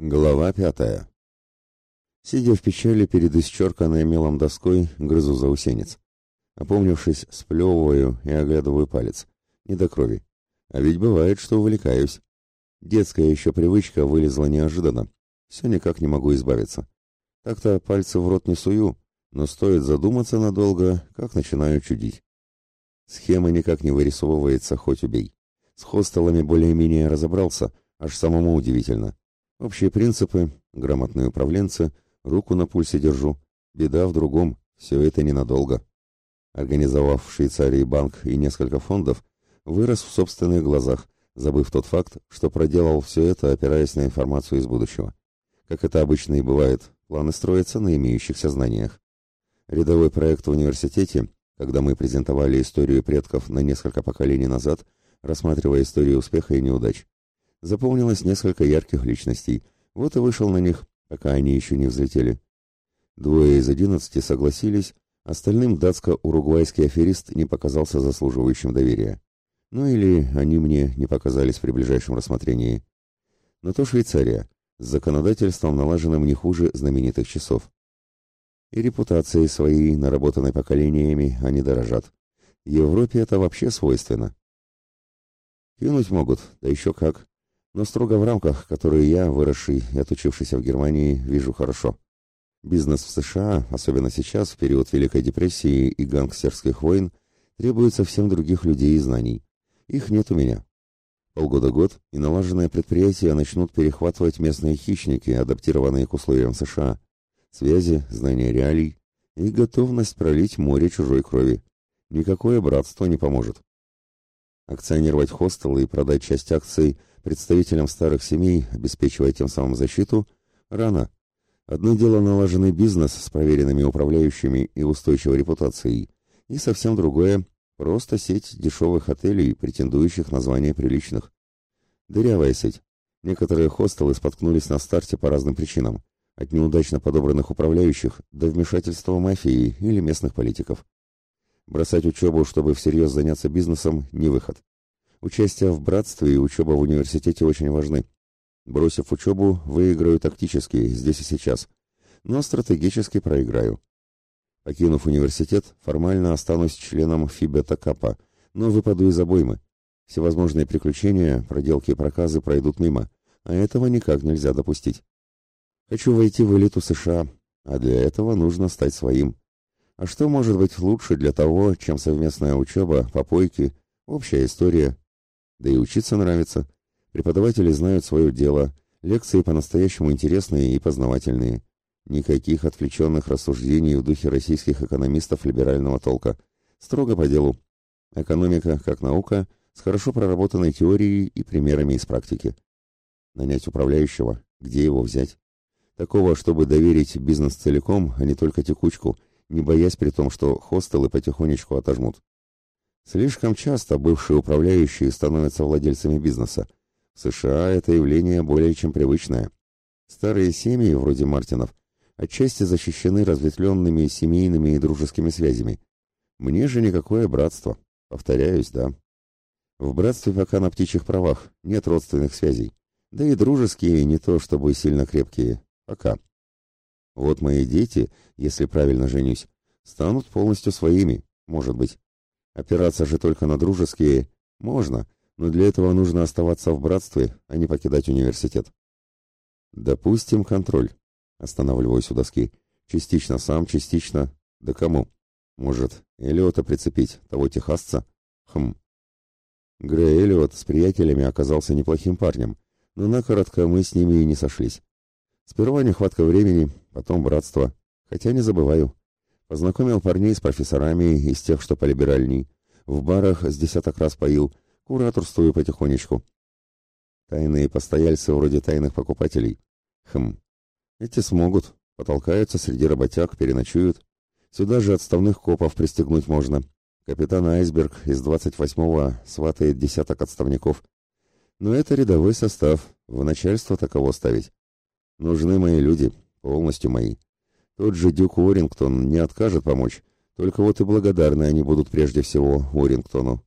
Глава пятая. Сидя в печали перед исчерканной мелом доской, грызу заусенец. Опомнившись, сплевываю и оглядываю палец. Не до крови. А ведь бывает, что увлекаюсь. Детская еще привычка вылезла неожиданно. Все никак не могу избавиться. Так-то пальцы в рот не сую, но стоит задуматься надолго, как начинаю чудить. Схема никак не вырисовывается, хоть убей. С хостелами более-менее разобрался, аж самому удивительно. Общие принципы, грамотные управленцы, руку на пульсе держу. Беда в другом, все это ненадолго. Организовав в Швейцарии банк и несколько фондов, вырос в собственных глазах, забыв тот факт, что проделал все это, опираясь на информацию из будущего. Как это обычно и бывает, планы строятся на имеющихся знаниях. Рядовой проект в университете, когда мы презентовали историю предков на несколько поколений назад, рассматривая историю успеха и неудач. Запомнилось несколько ярких личностей, вот и вышел на них, пока они еще не взлетели. Двое из одиннадцати согласились, остальным датско-уругвайский аферист не показался заслуживающим доверия. Ну или они мне не показались при ближайшем рассмотрении. Но то Швейцария, с законодательством, налаженным не хуже знаменитых часов. И репутацией своей, наработанной поколениями, они дорожат. Европе это вообще свойственно. Кинуть могут, да еще как но строго в рамках, которые я, выросший и отучившийся в Германии, вижу хорошо. Бизнес в США, особенно сейчас, в период Великой депрессии и гангстерских войн, требует совсем других людей и знаний. Их нет у меня. Полгода-год, и налаженные предприятия начнут перехватывать местные хищники, адаптированные к условиям США. Связи, знания реалий и готовность пролить море чужой крови. Никакое братство не поможет. Акционировать хостелы и продать часть акций представителям старых семей, обеспечивая тем самым защиту, рано. Одно дело налаженный бизнес с проверенными управляющими и устойчивой репутацией, и совсем другое – просто сеть дешевых отелей, претендующих на звание приличных. Дырявая сеть. Некоторые хостелы споткнулись на старте по разным причинам, от неудачно подобранных управляющих до вмешательства мафии или местных политиков. Бросать учебу, чтобы всерьез заняться бизнесом – не выход. Участие в братстве и учеба в университете очень важны. Бросив учебу, выиграю тактически, здесь и сейчас, но стратегически проиграю. Покинув университет, формально останусь членом Фибета Капа, но выпаду из обоймы. Всевозможные приключения, проделки и проказы пройдут мимо, а этого никак нельзя допустить. Хочу войти в элиту США, а для этого нужно стать своим. А что может быть лучше для того, чем совместная учеба, попойки, общая история, да и учиться нравится. Преподаватели знают свое дело, лекции по-настоящему интересные и познавательные. Никаких отвлеченных рассуждений в духе российских экономистов либерального толка. Строго по делу. Экономика, как наука, с хорошо проработанной теорией и примерами из практики. Нанять управляющего, где его взять? Такого, чтобы доверить бизнес целиком, а не только текучку, не боясь при том, что хостелы потихонечку отожмут. Слишком часто бывшие управляющие становятся владельцами бизнеса. В США это явление более чем привычное. Старые семьи, вроде Мартинов, отчасти защищены разветвленными семейными и дружескими связями. Мне же никакое братство. Повторяюсь, да. В братстве пока на птичьих правах, нет родственных связей. Да и дружеские не то чтобы сильно крепкие. Пока. Вот мои дети, если правильно женюсь, станут полностью своими, может быть. Опираться же только на дружеские можно, но для этого нужно оставаться в братстве, а не покидать университет. Допустим, контроль. Останавливаюсь у доски. Частично сам, частично... Да кому? Может, Элиота прицепить, того техасца? Хм. Грей Элиот с приятелями оказался неплохим парнем, но накоротко мы с ними и не сошлись. Сперва нехватка времени, потом братство. Хотя не забываю. Познакомил парней с профессорами из тех, что полиберальней. В барах с десяток раз поил, кураторствую потихонечку. Тайные постояльцы вроде тайных покупателей. Хм, эти смогут, потолкаются среди работяг, переночуют. Сюда же отставных копов пристегнуть можно. Капитан Айсберг из 28-го сватает десяток отставников. Но это рядовой состав, в начальство таково ставить. Нужны мои люди, полностью мои. Тот же Дюк Уоррингтон не откажет помочь, только вот и благодарны они будут прежде всего Уоррингтону.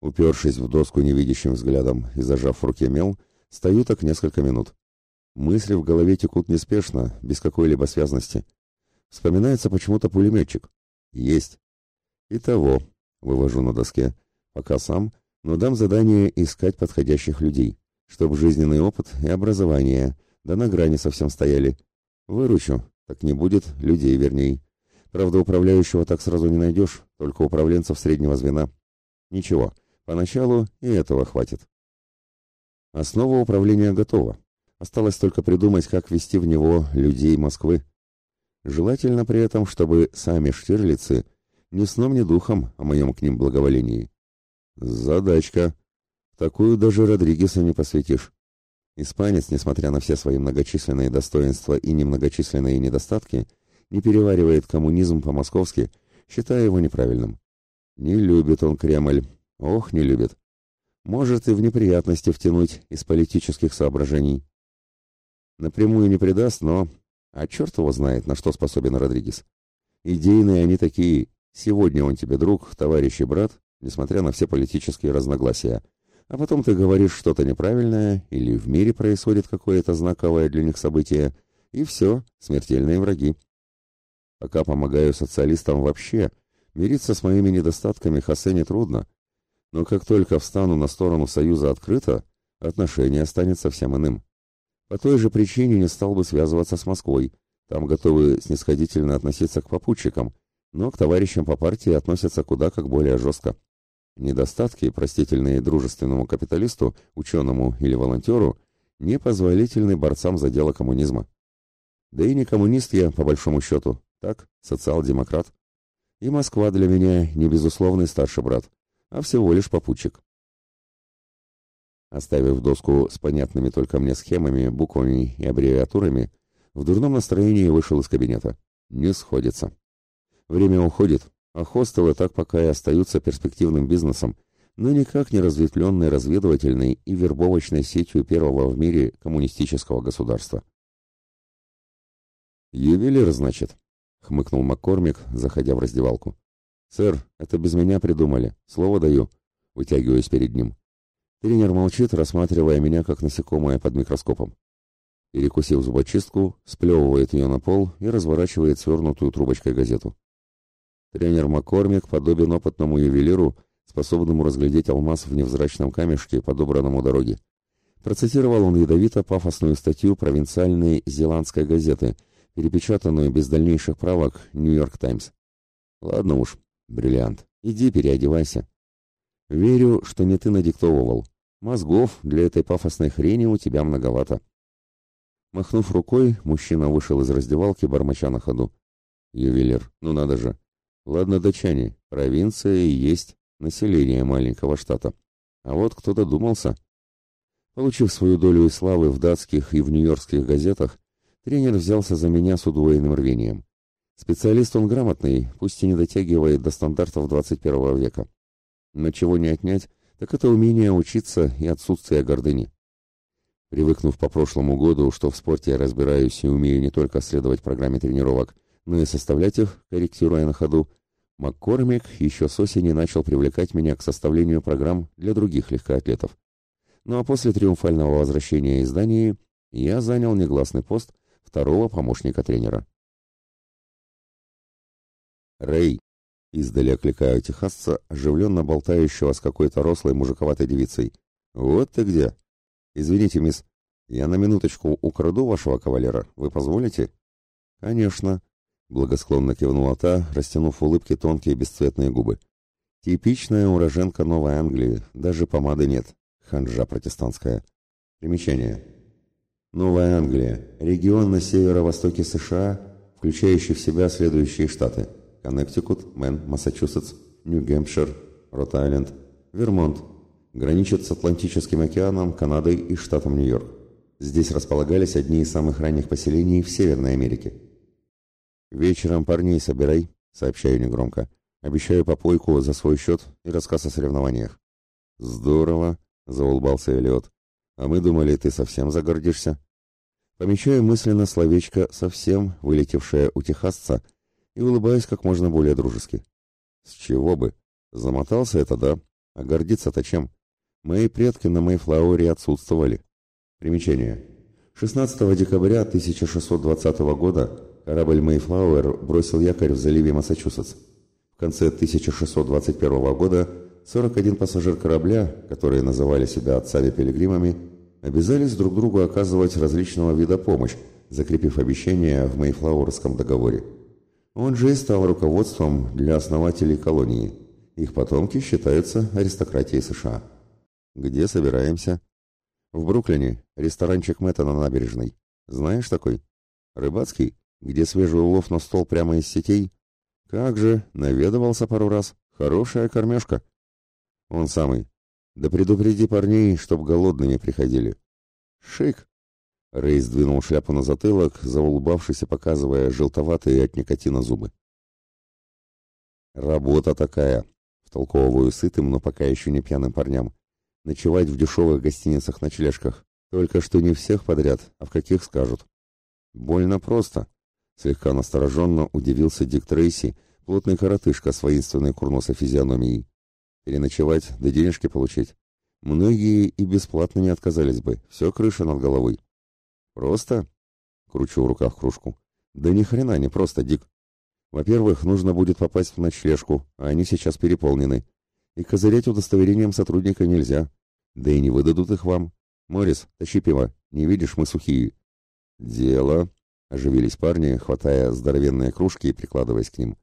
Упершись в доску невидящим взглядом и зажав в руке мел, стою так несколько минут. Мысли в голове текут неспешно, без какой-либо связности. Вспоминается почему-то пулеметчик. Есть. Итого, вывожу на доске, пока сам, но дам задание искать подходящих людей, чтобы жизненный опыт и образование, да на грани совсем стояли. Выручу, так не будет людей верней. Правда, управляющего так сразу не найдешь, только управленцев среднего звена. Ничего, поначалу и этого хватит. Основа управления готова. Осталось только придумать, как ввести в него людей Москвы. Желательно при этом, чтобы сами штирлицы ни сном, ни духом о моем к ним благоволении. Задачка. Такую даже Родригеса не посвятишь. Испанец, несмотря на все свои многочисленные достоинства и немногочисленные недостатки, не переваривает коммунизм по-московски, считая его неправильным. Не любит он Кремль. Ох, не любит. Может и в неприятности втянуть из политических соображений. Напрямую не предаст, но... А черт его знает, на что способен Родригес. Идейные они такие. Сегодня он тебе друг, товарищ и брат, несмотря на все политические разногласия. А потом ты говоришь что-то неправильное, или в мире происходит какое-то знаковое для них событие, и все, смертельные враги. Пока помогаю социалистам вообще, мириться с моими недостатками Хосе не трудно. Но как только встану на сторону Союза открыто, отношение станет совсем иным. По той же причине не стал бы связываться с Москвой. Там готовы снисходительно относиться к попутчикам, но к товарищам по партии относятся куда как более жестко. Недостатки, простительные дружественному капиталисту, ученому или волонтеру, непозволительны борцам за дело коммунизма. Да и не коммунист я, по большому счету, так, социал-демократ. И Москва для меня не безусловный старший брат, а всего лишь попутчик. Оставив доску с понятными только мне схемами, буквами и аббревиатурами, в дурном настроении вышел из кабинета. Не сходится. Время уходит, а хостелы так пока и остаются перспективным бизнесом, но никак не разветвленной разведывательной и вербовочной сетью первого в мире коммунистического государства. «Ювелир, значит?» — хмыкнул Маккормик, заходя в раздевалку. «Сэр, это без меня придумали. Слово даю». Вытягиваюсь перед ним. Тренер молчит, рассматривая меня как насекомое под микроскопом. Перекусив зубочистку, сплевывает ее на пол и разворачивает свернутую трубочкой газету. Тренер Маккормик подобен опытному ювелиру, способному разглядеть алмаз в невзрачном камешке, подобранному дороге. Процитировал он ядовито пафосную статью провинциальной зеландской газеты — перепечатанную без дальнейших правок «Нью-Йорк Таймс». Ладно уж, бриллиант, иди переодевайся. Верю, что не ты надиктовывал. Мозгов для этой пафосной хрени у тебя многовато. Махнув рукой, мужчина вышел из раздевалки, бормоча на ходу. Ювелир, ну надо же. Ладно, датчане, провинция и есть население маленького штата. А вот кто додумался. Получив свою долю и славы в датских и в нью-йоркских газетах, Тренер взялся за меня с удвоенным рвением. Специалист он грамотный, пусть и не дотягивает до стандартов 21 века. Но чего не отнять, так это умение учиться и отсутствие гордыни. Привыкнув по прошлому году, что в спорте я разбираюсь и умею не только следовать программе тренировок, но и составлять их, корректируя на ходу, Маккормик еще с осени начал привлекать меня к составлению программ для других легкоатлетов. Ну а после триумфального возвращения из Дании я занял негласный пост второго помощника тренера. «Рэй!» — издали окликаю техасца, оживленно болтающего с какой-то рослой мужиковатой девицей. «Вот ты где!» «Извините, мисс, я на минуточку украду вашего кавалера. Вы позволите?» «Конечно», — благосклонно кивнула та, растянув в улыбке тонкие бесцветные губы. «Типичная уроженка Новой Англии, даже помады нет. Ханжа протестантская. Примечание. Новая Англия – регион на северо-востоке США, включающий в себя следующие штаты – Коннектикут, Мэн, Массачусетс, Нью-Гэмпшир, Рот-Айленд, Вермонт, граничит с Атлантическим океаном, Канадой и штатом Нью-Йорк. Здесь располагались одни из самых ранних поселений в Северной Америке. «Вечером парней собирай», — сообщаю негромко. «Обещаю попойку за свой счет и рассказ о соревнованиях». «Здорово», — заулыбался Элиот. А мы думали, ты совсем загордишься. Помечаю мысленно словечко «совсем», вылетевшее у техасца, и улыбаюсь как можно более дружески. С чего бы? Замотался это, да. А гордиться-то чем? Мои предки на Мэйфлауэре отсутствовали. Примечание. 16 декабря 1620 года корабль «Мэйфлауэр» бросил якорь в заливе Массачусетс. В конце 1621 года 41 пассажир корабля, которые называли себя отцами-пилигримами, обязались друг другу оказывать различного вида помощь, закрепив обещание в Мэйфлауэрском договоре. Он же и стал руководством для основателей колонии. Их потомки считаются аристократией США. Где собираемся? В Бруклине, ресторанчик Мэтта на набережной. Знаешь такой? Рыбацкий, где свежий улов на стол прямо из сетей? Как же, наведывался пару раз. Хорошая кормежка. Он самый. Да предупреди парней, чтоб голодными приходили. Шик. Рэй сдвинул шляпу на затылок, заулыбавшись и показывая желтоватые от никотина зубы. Работа такая, втолковываю сытым, но пока еще не пьяным парням ночевать в дешевых гостиницах-ночлежках. Только что не всех подряд, а в каких скажут. Больно просто. Слегка настороженно удивился Дик Трейси, плотный коротышка с воинственной курносой физиономией. Переночевать, да денежки получить. Многие и бесплатно не отказались бы, все крыша над головой. Просто? Кручу в руках кружку. Да ни хрена не просто, Дик. Во-первых, нужно будет попасть в ночлежку, а они сейчас переполнены и козырять удостоверением сотрудника нельзя. Да и не выдадут их вам. Морис, тащи пиво, не видишь, мы сухие. Дело, оживились парни, хватая здоровенные кружки и прикладываясь к ним.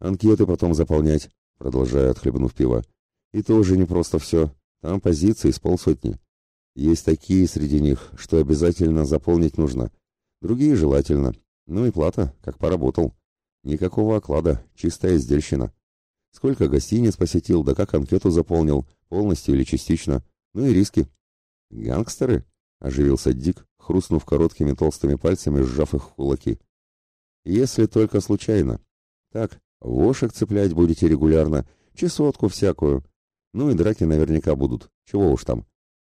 Анкеты потом заполнять, продолжая отхлебнув пиво. И тоже не просто все. Там позиции с полсотни. Есть такие среди них, что обязательно заполнить нужно. Другие желательно. Ну и плата, как поработал. Никакого оклада, чистая издельщина. Сколько гостиниц посетил, да как анкету заполнил, полностью или частично. Ну и риски. Гангстеры? Оживился Дик, хрустнув короткими толстыми пальцами, сжав их в кулаки. Если только случайно. Так, вошек цеплять будете регулярно, чесотку всякую. Ну и драки наверняка будут. Чего уж там.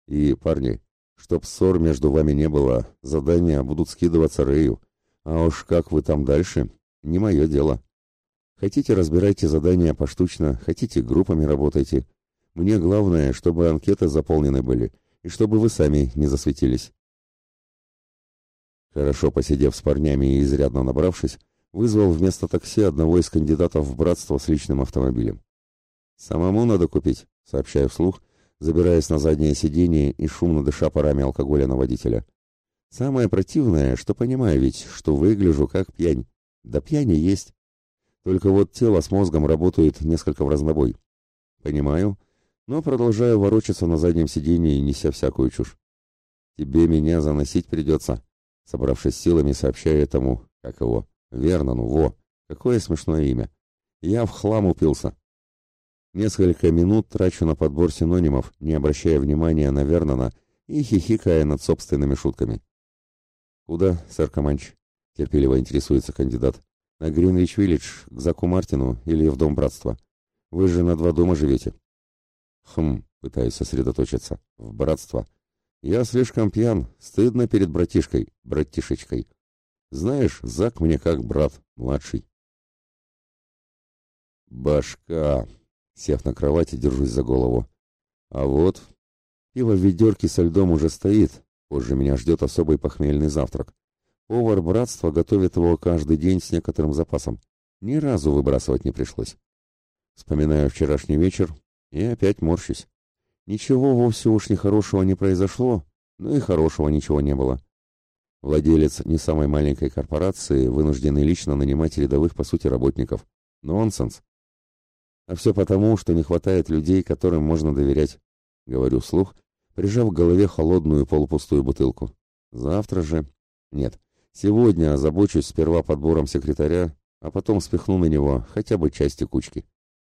И, парни, чтоб ссор между вами не было, задания будут скидываться Рэю. А уж как вы там дальше, не мое дело. Хотите, разбирайте задания поштучно, хотите, группами работайте. Мне главное, чтобы анкеты заполнены были, и чтобы вы сами не засветились. Хорошо посидев с парнями и изрядно набравшись, вызвал вместо такси одного из кандидатов в братство с личным автомобилем. «Самому надо купить», — сообщаю вслух, забираясь на заднее сиденье и шумно дыша парами алкоголя на водителя. «Самое противное, что понимаю ведь, что выгляжу как пьянь. Да пьяни есть. Только вот тело с мозгом работает несколько в разнобой. Понимаю, но продолжаю ворочаться на заднем сиденье, неся всякую чушь. Тебе меня заносить придется, собравшись силами, сообщая этому, как его, Вернону, во, какое смешное имя. Я в хлам упился. Несколько минут трачу на подбор синонимов, не обращая внимания на Вернона и хихикая над собственными шутками. «Куда, сэр Каманч?» — терпеливо интересуется кандидат. На Гринвич-Виллидж, к Заку Мартину или в Дом Братства. Вы же на два дома живете. Хм, пытаюсь сосредоточиться. В Братство. Я слишком пьян, стыдно перед братишкой, братишечкой. Знаешь, Зак мне как брат, младший. Башка. Сев на кровати, держусь за голову. А вот, пиво в ведерке со льдом уже стоит. Позже меня ждет особый похмельный завтрак. Повар братства готовит его каждый день с некоторым запасом. Ни разу выбрасывать не пришлось. Вспоминаю вчерашний вечер и опять морщусь. Ничего вовсе уж нехорошего не произошло, но и хорошего ничего не было. Владелец не самой маленькой корпорации вынужденный лично нанимать рядовых, по сути, работников. Нонсенс. А все потому, что не хватает людей, которым можно доверять. Говорю вслух, прижав к голове холодную полупустую бутылку. Завтра же... Нет, Сегодня озабочусь сперва подбором секретаря, а потом спихну на него хотя бы части кучки.